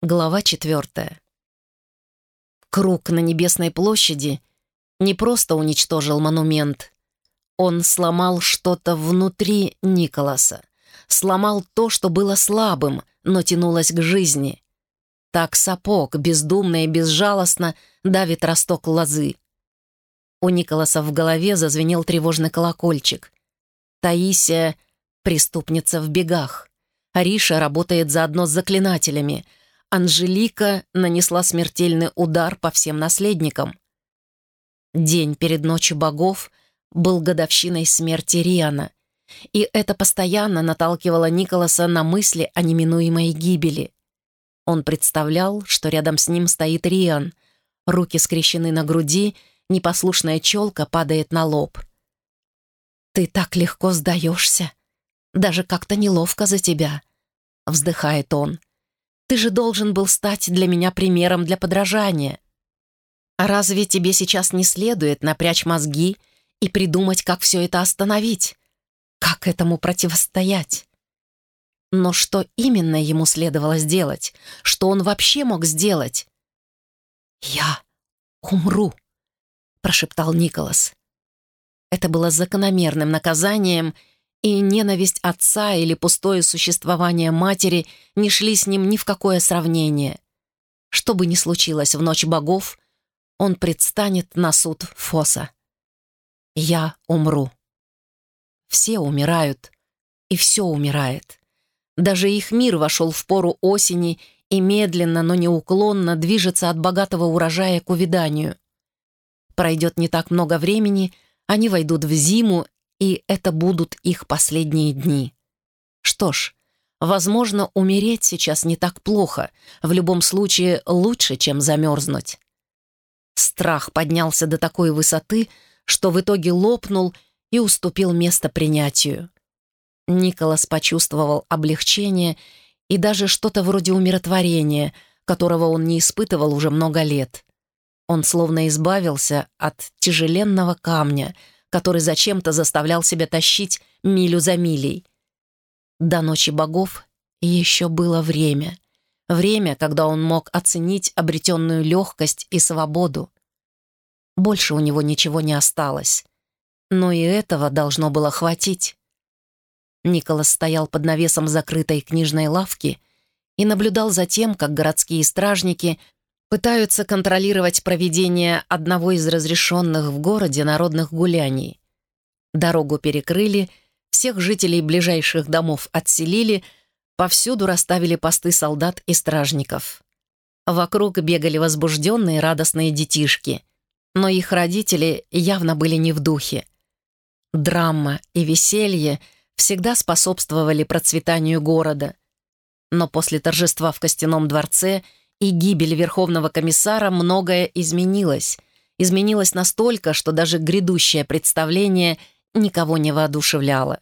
Глава четвертая. Круг на Небесной площади не просто уничтожил монумент. Он сломал что-то внутри Николаса. Сломал то, что было слабым, но тянулось к жизни. Так сапог бездумно и безжалостно давит росток лозы. У Николаса в голове зазвенел тревожный колокольчик. Таисия — преступница в бегах. Ариша работает заодно с заклинателями — Анжелика нанесла смертельный удар по всем наследникам. День перед Ночью богов был годовщиной смерти Риана, и это постоянно наталкивало Николаса на мысли о неминуемой гибели. Он представлял, что рядом с ним стоит Риан, руки скрещены на груди, непослушная челка падает на лоб. «Ты так легко сдаешься. Даже как-то неловко за тебя», — вздыхает он. Ты же должен был стать для меня примером для подражания. А разве тебе сейчас не следует напрячь мозги и придумать, как все это остановить? Как этому противостоять? Но что именно ему следовало сделать? Что он вообще мог сделать? «Я умру», — прошептал Николас. Это было закономерным наказанием — и ненависть отца или пустое существование матери не шли с ним ни в какое сравнение. Что бы ни случилось в ночь богов, он предстанет на суд Фоса. Я умру. Все умирают, и все умирает. Даже их мир вошел в пору осени и медленно, но неуклонно движется от богатого урожая к увяданию. Пройдет не так много времени, они войдут в зиму и это будут их последние дни. Что ж, возможно, умереть сейчас не так плохо, в любом случае лучше, чем замерзнуть. Страх поднялся до такой высоты, что в итоге лопнул и уступил место принятию. Николас почувствовал облегчение и даже что-то вроде умиротворения, которого он не испытывал уже много лет. Он словно избавился от тяжеленного камня — который зачем-то заставлял себя тащить милю за милей. До ночи богов еще было время. Время, когда он мог оценить обретенную легкость и свободу. Больше у него ничего не осталось. Но и этого должно было хватить. Николас стоял под навесом закрытой книжной лавки и наблюдал за тем, как городские стражники пытаются контролировать проведение одного из разрешенных в городе народных гуляний. Дорогу перекрыли, всех жителей ближайших домов отселили, повсюду расставили посты солдат и стражников. Вокруг бегали возбужденные радостные детишки, но их родители явно были не в духе. Драма и веселье всегда способствовали процветанию города. Но после торжества в Костяном дворце – и гибель Верховного комиссара многое изменилось. Изменилось настолько, что даже грядущее представление никого не воодушевляло.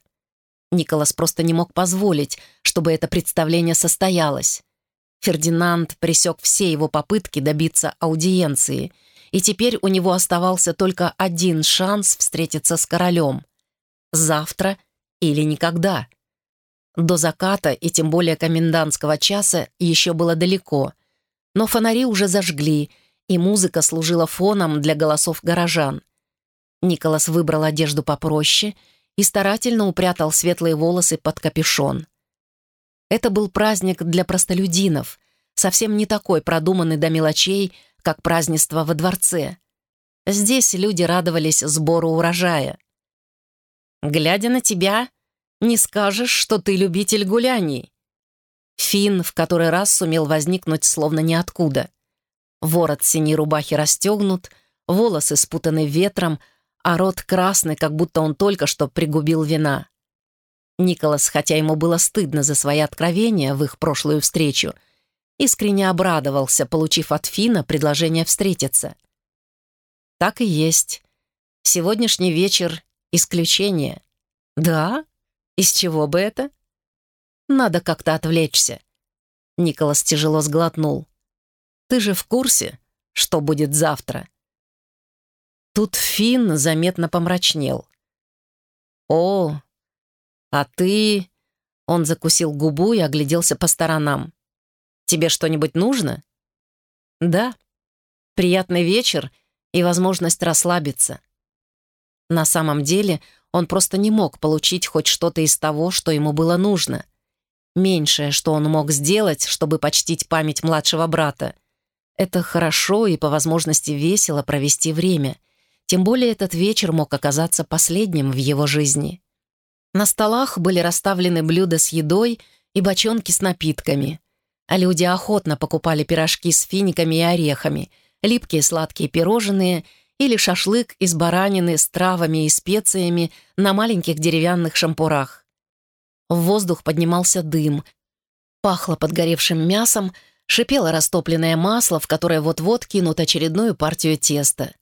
Николас просто не мог позволить, чтобы это представление состоялось. Фердинанд пресек все его попытки добиться аудиенции, и теперь у него оставался только один шанс встретиться с королем. Завтра или никогда. До заката и тем более комендантского часа еще было далеко — но фонари уже зажгли, и музыка служила фоном для голосов горожан. Николас выбрал одежду попроще и старательно упрятал светлые волосы под капюшон. Это был праздник для простолюдинов, совсем не такой продуманный до мелочей, как празднество во дворце. Здесь люди радовались сбору урожая. «Глядя на тебя, не скажешь, что ты любитель гуляний», Фин в который раз сумел возникнуть словно ниоткуда. Ворот синей рубахи расстегнут, волосы спутаны ветром, а рот красный, как будто он только что пригубил вина. Николас, хотя ему было стыдно за свои откровения в их прошлую встречу, искренне обрадовался, получив от Фина предложение встретиться. Так и есть. Сегодняшний вечер — исключение. Да? Из чего бы это? Надо как-то отвлечься». Николас тяжело сглотнул. «Ты же в курсе, что будет завтра?» Тут Финн заметно помрачнел. «О, а ты...» Он закусил губу и огляделся по сторонам. Тебе что-нибудь нужно?» «Да. Приятный вечер и возможность расслабиться». На самом деле он просто не мог получить хоть что-то из того, что ему было нужно. Меньшее, что он мог сделать, чтобы почтить память младшего брата. Это хорошо и по возможности весело провести время. Тем более этот вечер мог оказаться последним в его жизни. На столах были расставлены блюда с едой и бочонки с напитками. А люди охотно покупали пирожки с финиками и орехами, липкие сладкие пирожные или шашлык из баранины с травами и специями на маленьких деревянных шампурах. В воздух поднимался дым, пахло подгоревшим мясом, шипело растопленное масло, в которое вот-вот кинут очередную партию теста.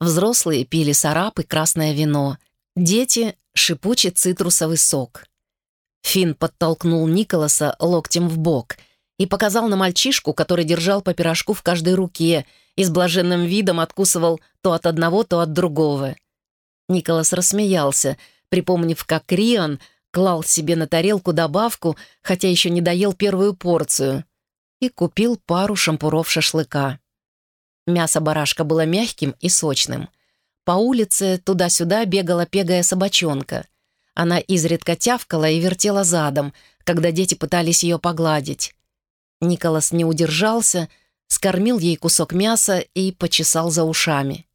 Взрослые пили сарап и красное вино, дети — шипучий цитрусовый сок. Финн подтолкнул Николаса локтем в бок и показал на мальчишку, который держал по пирожку в каждой руке и с блаженным видом откусывал то от одного, то от другого. Николас рассмеялся, припомнив, как Риан клал себе на тарелку добавку, хотя еще не доел первую порцию, и купил пару шампуров шашлыка. Мясо барашка было мягким и сочным. По улице туда-сюда бегала пегая собачонка. Она изредка тявкала и вертела задом, когда дети пытались ее погладить. Николас не удержался, скормил ей кусок мяса и почесал за ушами.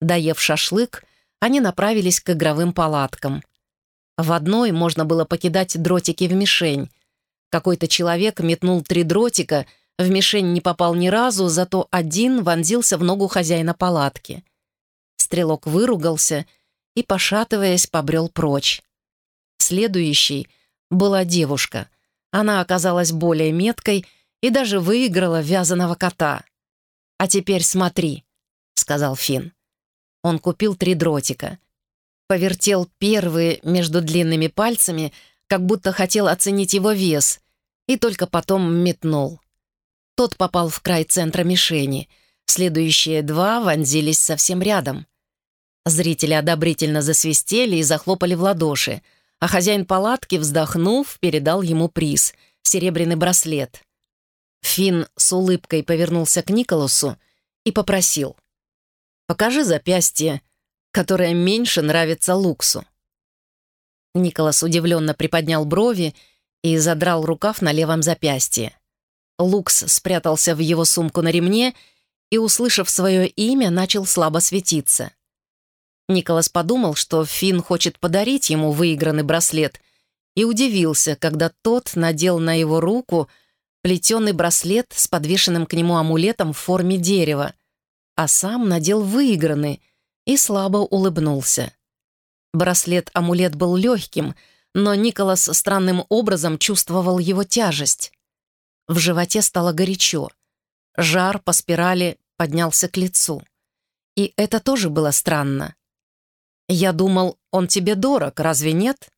Доев шашлык, они направились к игровым палаткам. В одной можно было покидать дротики в мишень. Какой-то человек метнул три дротика, в мишень не попал ни разу, зато один вонзился в ногу хозяина палатки. Стрелок выругался и, пошатываясь, побрел прочь. Следующей была девушка. Она оказалась более меткой и даже выиграла вязаного кота. «А теперь смотри», — сказал Финн. Он купил три дротика. Повертел первые между длинными пальцами, как будто хотел оценить его вес, и только потом метнул. Тот попал в край центра мишени. Следующие два вонзились совсем рядом. Зрители одобрительно засвистели и захлопали в ладоши, а хозяин палатки, вздохнув, передал ему приз — серебряный браслет. Финн с улыбкой повернулся к Николасу и попросил. «Покажи запястье, которое меньше нравится Луксу». Николас удивленно приподнял брови и задрал рукав на левом запястье. Лукс спрятался в его сумку на ремне и, услышав свое имя, начал слабо светиться. Николас подумал, что Финн хочет подарить ему выигранный браслет, и удивился, когда тот надел на его руку плетеный браслет с подвешенным к нему амулетом в форме дерева, а сам надел выигранный и слабо улыбнулся. Браслет-амулет был легким, но Николас странным образом чувствовал его тяжесть. В животе стало горячо. Жар по спирали поднялся к лицу. И это тоже было странно. «Я думал, он тебе дорог, разве нет?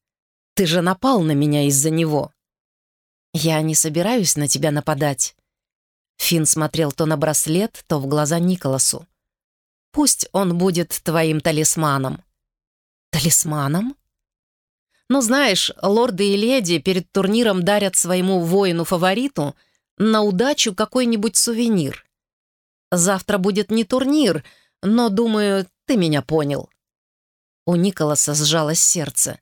Ты же напал на меня из-за него». «Я не собираюсь на тебя нападать». Финн смотрел то на браслет, то в глаза Николасу. «Пусть он будет твоим талисманом». «Талисманом?» Но знаешь, лорды и леди перед турниром дарят своему воину-фавориту на удачу какой-нибудь сувенир. Завтра будет не турнир, но, думаю, ты меня понял». У Николаса сжалось сердце.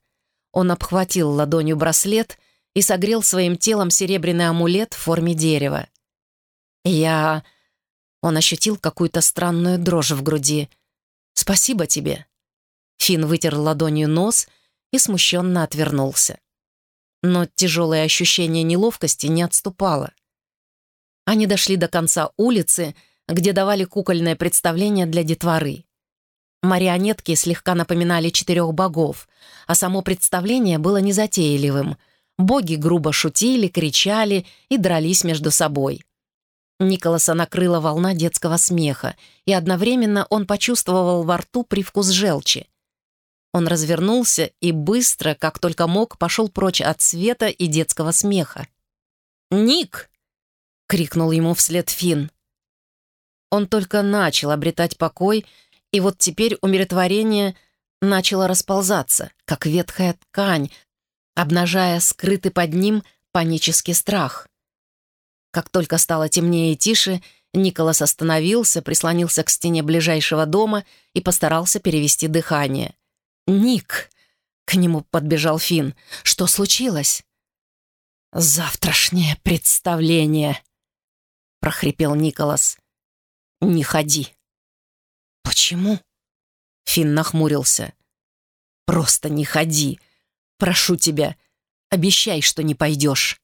Он обхватил ладонью браслет и согрел своим телом серебряный амулет в форме дерева. «Я...» Он ощутил какую-то странную дрожь в груди. «Спасибо тебе». Фин вытер ладонью нос и смущенно отвернулся. Но тяжелое ощущение неловкости не отступало. Они дошли до конца улицы, где давали кукольное представление для детворы. Марионетки слегка напоминали четырех богов, а само представление было незатейливым. Боги грубо шутили, кричали и дрались между собой. Николаса накрыла волна детского смеха, и одновременно он почувствовал во рту привкус желчи. Он развернулся и быстро, как только мог, пошел прочь от света и детского смеха. «Ник!» — крикнул ему вслед Финн. Он только начал обретать покой, и вот теперь умиротворение начало расползаться, как ветхая ткань, обнажая скрытый под ним панический страх. Как только стало темнее и тише, Николас остановился, прислонился к стене ближайшего дома и постарался перевести дыхание. «Ник!» — к нему подбежал Финн. «Что случилось?» «Завтрашнее представление!» — прохрипел Николас. «Не ходи». «Почему?» — Финн нахмурился. «Просто не ходи. Прошу тебя, обещай, что не пойдешь».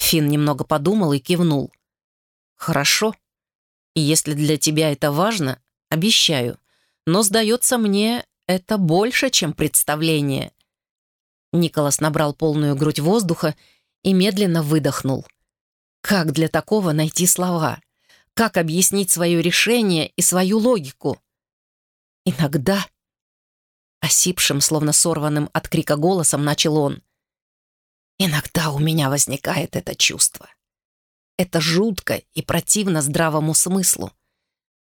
Финн немного подумал и кивнул. «Хорошо. И если для тебя это важно, обещаю. Но, сдается мне, это больше, чем представление». Николас набрал полную грудь воздуха и медленно выдохнул. Как для такого найти слова? Как объяснить свое решение и свою логику? Иногда, осипшим, словно сорванным от крика голосом, начал он. Иногда у меня возникает это чувство. Это жутко и противно здравому смыслу.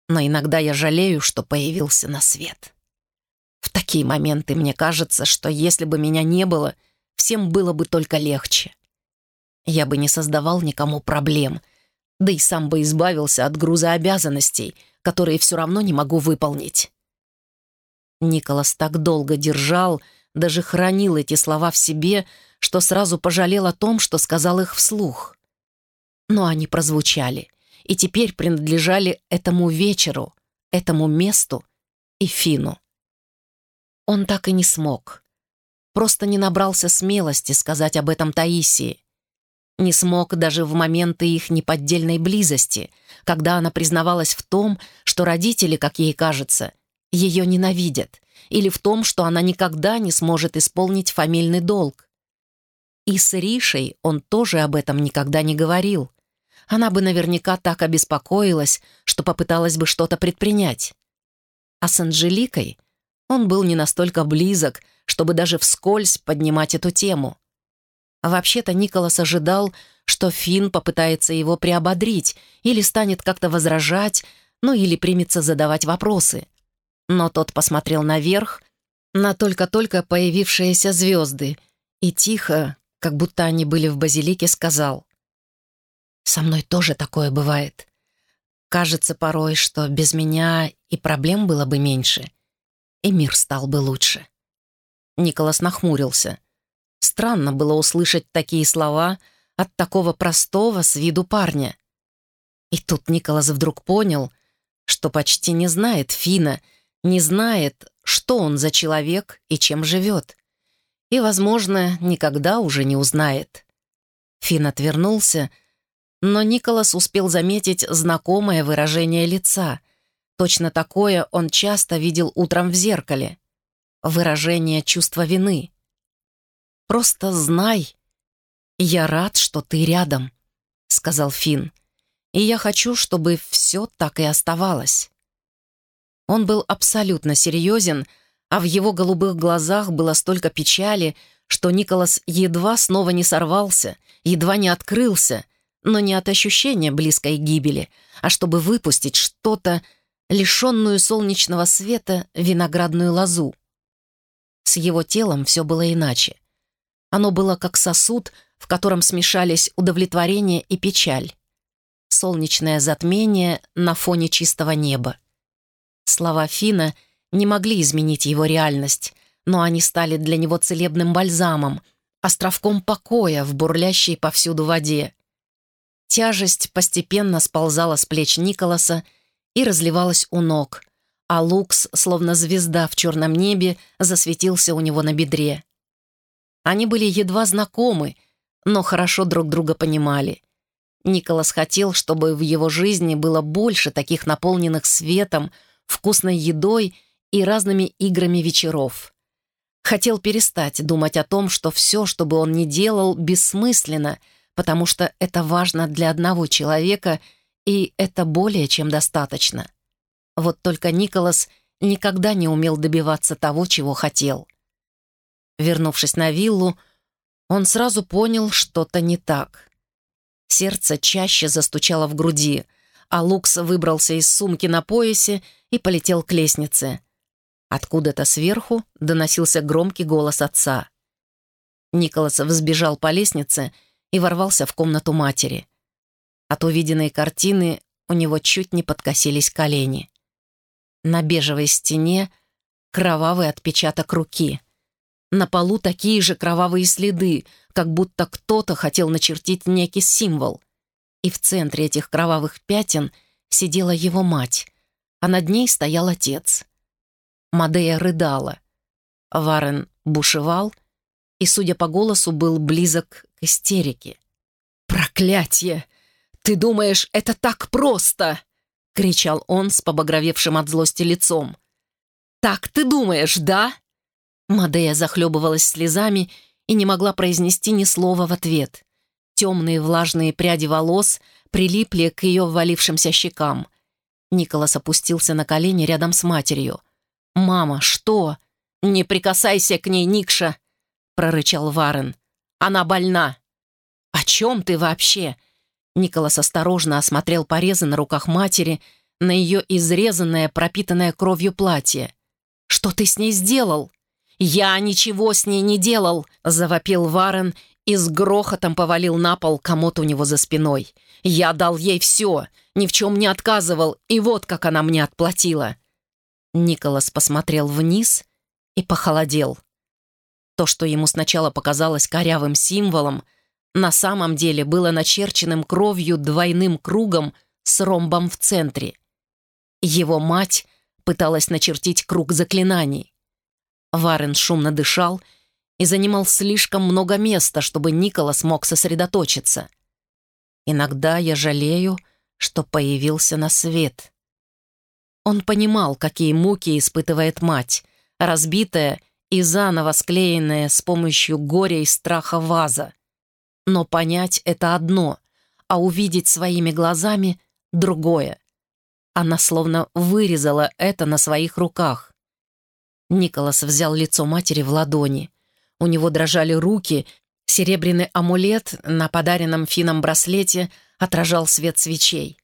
Но иногда я жалею, что появился на свет. В такие моменты мне кажется, что если бы меня не было, всем было бы только легче. Я бы не создавал никому проблем, да и сам бы избавился от груза обязанностей, которые все равно не могу выполнить. Николас так долго держал, даже хранил эти слова в себе, что сразу пожалел о том, что сказал их вслух. Но они прозвучали и теперь принадлежали этому вечеру, этому месту и Фину. Он так и не смог. Просто не набрался смелости сказать об этом Таисии. Не смог даже в моменты их неподдельной близости, когда она признавалась в том, что родители, как ей кажется, ее ненавидят, или в том, что она никогда не сможет исполнить фамильный долг. И с Ришей он тоже об этом никогда не говорил. Она бы наверняка так обеспокоилась, что попыталась бы что-то предпринять. А с Анжеликой он был не настолько близок, чтобы даже вскользь поднимать эту тему. А вообще-то Николас ожидал, что Финн попытается его приободрить или станет как-то возражать, ну или примется задавать вопросы. Но тот посмотрел наверх, на только-только появившиеся звезды, и тихо, как будто они были в базилике, сказал. «Со мной тоже такое бывает. Кажется порой, что без меня и проблем было бы меньше, и мир стал бы лучше». Николас нахмурился. Странно было услышать такие слова от такого простого с виду парня. И тут Николас вдруг понял, что почти не знает Фина, не знает, что он за человек и чем живет. И, возможно, никогда уже не узнает. Фин отвернулся, но Николас успел заметить знакомое выражение лица. Точно такое он часто видел утром в зеркале. Выражение чувства вины. Просто знай, я рад, что ты рядом», — сказал Финн. «И я хочу, чтобы все так и оставалось». Он был абсолютно серьезен, а в его голубых глазах было столько печали, что Николас едва снова не сорвался, едва не открылся, но не от ощущения близкой гибели, а чтобы выпустить что-то, лишенную солнечного света, виноградную лозу. С его телом все было иначе. Оно было как сосуд, в котором смешались удовлетворение и печаль. Солнечное затмение на фоне чистого неба. Слова Фина не могли изменить его реальность, но они стали для него целебным бальзамом, островком покоя в бурлящей повсюду воде. Тяжесть постепенно сползала с плеч Николаса и разливалась у ног, а Лукс, словно звезда в черном небе, засветился у него на бедре. Они были едва знакомы, но хорошо друг друга понимали. Николас хотел, чтобы в его жизни было больше таких наполненных светом, вкусной едой и разными играми вечеров. Хотел перестать думать о том, что все, что бы он ни делал, бессмысленно, потому что это важно для одного человека, и это более чем достаточно. Вот только Николас никогда не умел добиваться того, чего хотел. Вернувшись на виллу, он сразу понял, что-то не так. Сердце чаще застучало в груди, а Лукс выбрался из сумки на поясе и полетел к лестнице. Откуда-то сверху доносился громкий голос отца. Николас взбежал по лестнице и ворвался в комнату матери. От увиденной картины у него чуть не подкосились колени. На бежевой стене кровавый отпечаток руки. На полу такие же кровавые следы, как будто кто-то хотел начертить некий символ. И в центре этих кровавых пятен сидела его мать, а над ней стоял отец. Мадея рыдала. Варен бушевал и, судя по голосу, был близок к истерике. «Проклятье! Ты думаешь, это так просто?» — кричал он с побагровевшим от злости лицом. «Так ты думаешь, да?» Мадея захлебывалась слезами и не могла произнести ни слова в ответ. Темные влажные пряди волос прилипли к ее ввалившимся щекам. Николас опустился на колени рядом с матерью. «Мама, что?» «Не прикасайся к ней, Никша!» — прорычал Варен. «Она больна!» «О чем ты вообще?» Николас осторожно осмотрел порезы на руках матери, на ее изрезанное, пропитанное кровью платье. «Что ты с ней сделал?» «Я ничего с ней не делал!» — завопил Варен и с грохотом повалил на пол комод у него за спиной. «Я дал ей все, ни в чем не отказывал, и вот как она мне отплатила!» Николас посмотрел вниз и похолодел. То, что ему сначала показалось корявым символом, на самом деле было начерченным кровью двойным кругом с ромбом в центре. Его мать пыталась начертить круг заклинаний. Варен шумно дышал и занимал слишком много места, чтобы Николас мог сосредоточиться. Иногда я жалею, что появился на свет. Он понимал, какие муки испытывает мать, разбитая и заново склеенная с помощью горя и страха ваза. Но понять — это одно, а увидеть своими глазами — другое. Она словно вырезала это на своих руках. Николас взял лицо матери в ладони. У него дрожали руки, серебряный амулет на подаренном Фином браслете отражал свет свечей.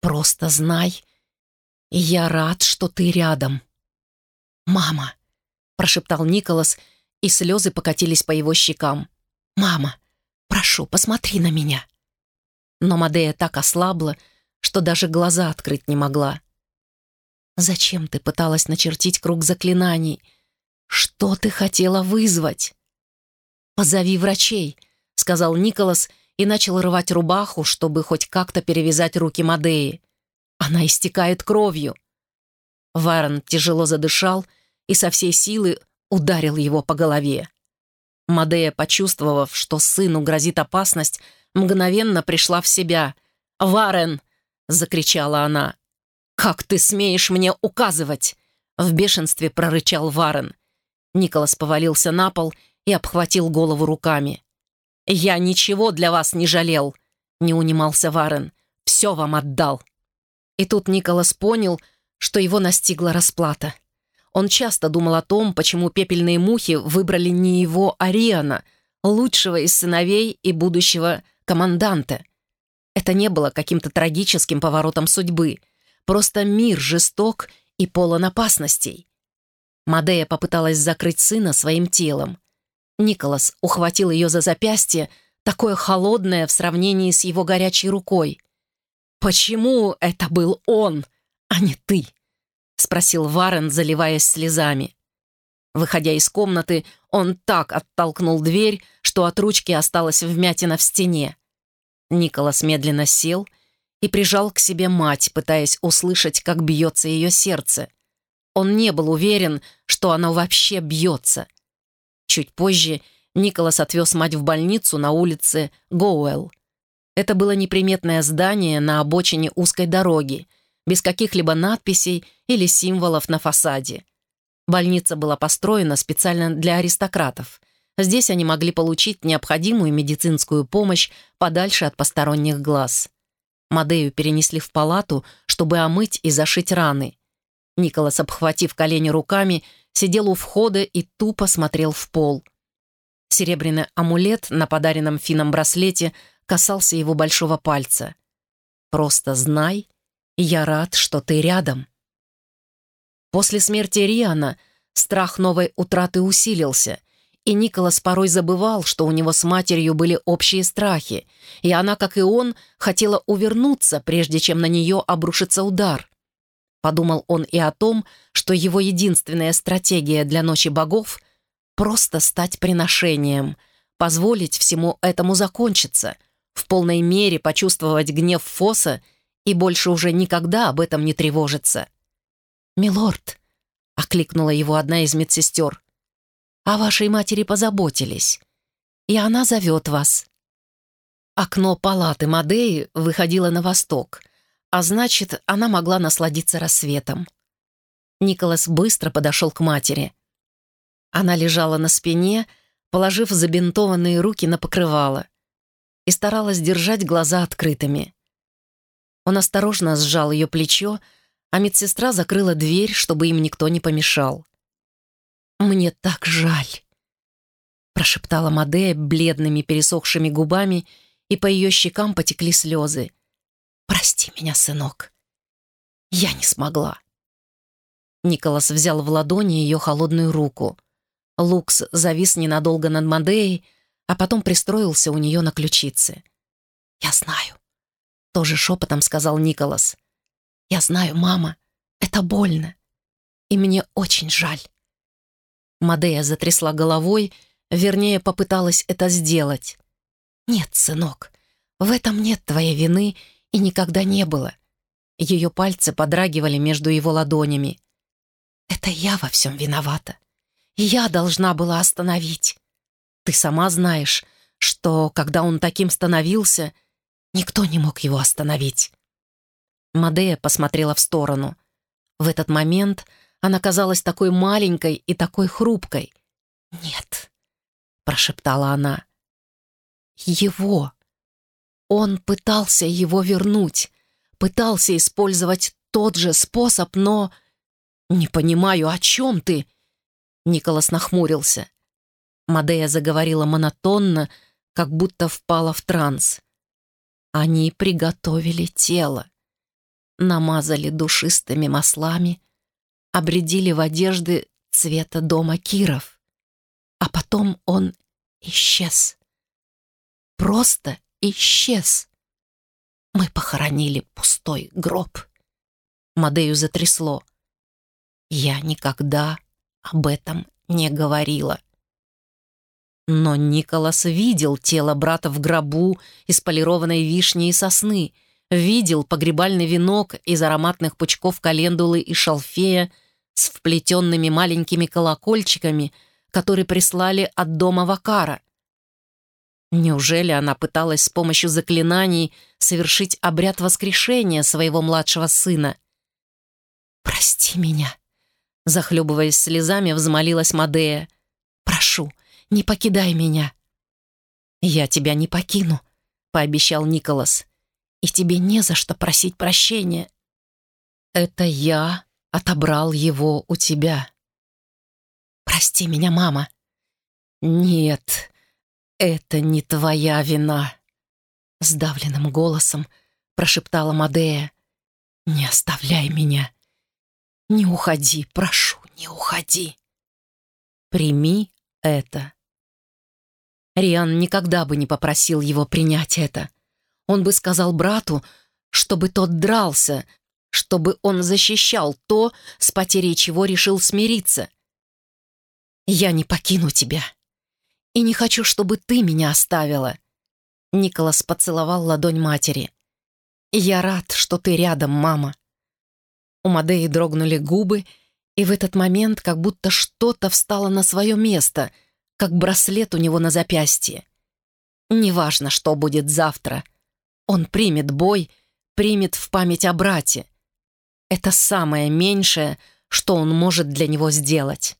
«Просто знай, я рад, что ты рядом». «Мама!» — прошептал Николас, и слезы покатились по его щекам. «Мама, прошу, посмотри на меня!» Но Мадея так ослабла, что даже глаза открыть не могла. «Зачем ты пыталась начертить круг заклинаний? Что ты хотела вызвать?» «Позови врачей», — сказал Николас и начал рвать рубаху, чтобы хоть как-то перевязать руки Мадеи. «Она истекает кровью». Варон тяжело задышал и со всей силы ударил его по голове. Мадея, почувствовав, что сыну грозит опасность, мгновенно пришла в себя. «Варен!» — закричала она. «Как ты смеешь мне указывать?» В бешенстве прорычал Варен. Николас повалился на пол и обхватил голову руками. «Я ничего для вас не жалел», — не унимался Варен. «Все вам отдал». И тут Николас понял, что его настигла расплата. Он часто думал о том, почему пепельные мухи выбрали не его Ариана, лучшего из сыновей и будущего команданта. Это не было каким-то трагическим поворотом судьбы. Просто мир жесток и полон опасностей. Мадея попыталась закрыть сына своим телом. Николас ухватил ее за запястье, такое холодное в сравнении с его горячей рукой. «Почему это был он, а не ты?» — спросил Варен, заливаясь слезами. Выходя из комнаты, он так оттолкнул дверь, что от ручки осталась вмятина в стене. Николас медленно сел и прижал к себе мать, пытаясь услышать, как бьется ее сердце. Он не был уверен, что оно вообще бьется. Чуть позже Николас отвез мать в больницу на улице Гоуэлл. Это было неприметное здание на обочине узкой дороги, без каких-либо надписей или символов на фасаде. Больница была построена специально для аристократов. Здесь они могли получить необходимую медицинскую помощь подальше от посторонних глаз. Мадею перенесли в палату, чтобы омыть и зашить раны. Николас, обхватив колени руками, сидел у входа и тупо смотрел в пол. Серебряный амулет на подаренном Фином браслете касался его большого пальца. «Просто знай, я рад, что ты рядом». После смерти Риана страх новой утраты усилился, И Николас порой забывал, что у него с матерью были общие страхи, и она, как и он, хотела увернуться, прежде чем на нее обрушится удар. Подумал он и о том, что его единственная стратегия для Ночи Богов — просто стать приношением, позволить всему этому закончиться, в полной мере почувствовать гнев Фоса и больше уже никогда об этом не тревожиться. «Милорд», — окликнула его одна из медсестер, о вашей матери позаботились, и она зовет вас». Окно палаты Мадеи выходило на восток, а значит, она могла насладиться рассветом. Николас быстро подошел к матери. Она лежала на спине, положив забинтованные руки на покрывало, и старалась держать глаза открытыми. Он осторожно сжал ее плечо, а медсестра закрыла дверь, чтобы им никто не помешал. «Мне так жаль», — прошептала Мадея бледными пересохшими губами, и по ее щекам потекли слезы. «Прости меня, сынок. Я не смогла». Николас взял в ладони ее холодную руку. Лукс завис ненадолго над Мадеей, а потом пристроился у нее на ключице. «Я знаю», — тоже шепотом сказал Николас. «Я знаю, мама, это больно, и мне очень жаль». Мадея затрясла головой, вернее, попыталась это сделать. «Нет, сынок, в этом нет твоей вины и никогда не было». Ее пальцы подрагивали между его ладонями. «Это я во всем виновата. Я должна была остановить. Ты сама знаешь, что, когда он таким становился, никто не мог его остановить». Мадея посмотрела в сторону. В этот момент она казалась такой маленькой и такой хрупкой. «Нет», — прошептала она. «Его. Он пытался его вернуть, пытался использовать тот же способ, но...» «Не понимаю, о чем ты?» Николас нахмурился. Мадея заговорила монотонно, как будто впала в транс. Они приготовили тело, намазали душистыми маслами, обредили в одежды цвета дома Киров. А потом он исчез. Просто исчез. Мы похоронили пустой гроб. Мадею затрясло. Я никогда об этом не говорила. Но Николас видел тело брата в гробу из полированной вишни и сосны, видел погребальный венок из ароматных пучков календулы и шалфея, с вплетенными маленькими колокольчиками, которые прислали от дома Вакара. Неужели она пыталась с помощью заклинаний совершить обряд воскрешения своего младшего сына? «Прости меня», — захлебываясь слезами, взмолилась Мадея. «Прошу, не покидай меня». «Я тебя не покину», — пообещал Николас. «И тебе не за что просить прощения». «Это я отобрал его у тебя. Прости меня, мама. Нет, это не твоя вина. Сдавленным голосом прошептала Мадея. Не оставляй меня. Не уходи, прошу, не уходи. Прими это. Риан никогда бы не попросил его принять это. Он бы сказал брату, чтобы тот дрался, чтобы он защищал то, с потерей чего решил смириться. «Я не покину тебя. И не хочу, чтобы ты меня оставила». Николас поцеловал ладонь матери. «Я рад, что ты рядом, мама». У Мадеи дрогнули губы, и в этот момент как будто что-то встало на свое место, как браслет у него на запястье. Неважно, что будет завтра. Он примет бой, примет в память о брате. Это самое меньшее, что он может для него сделать.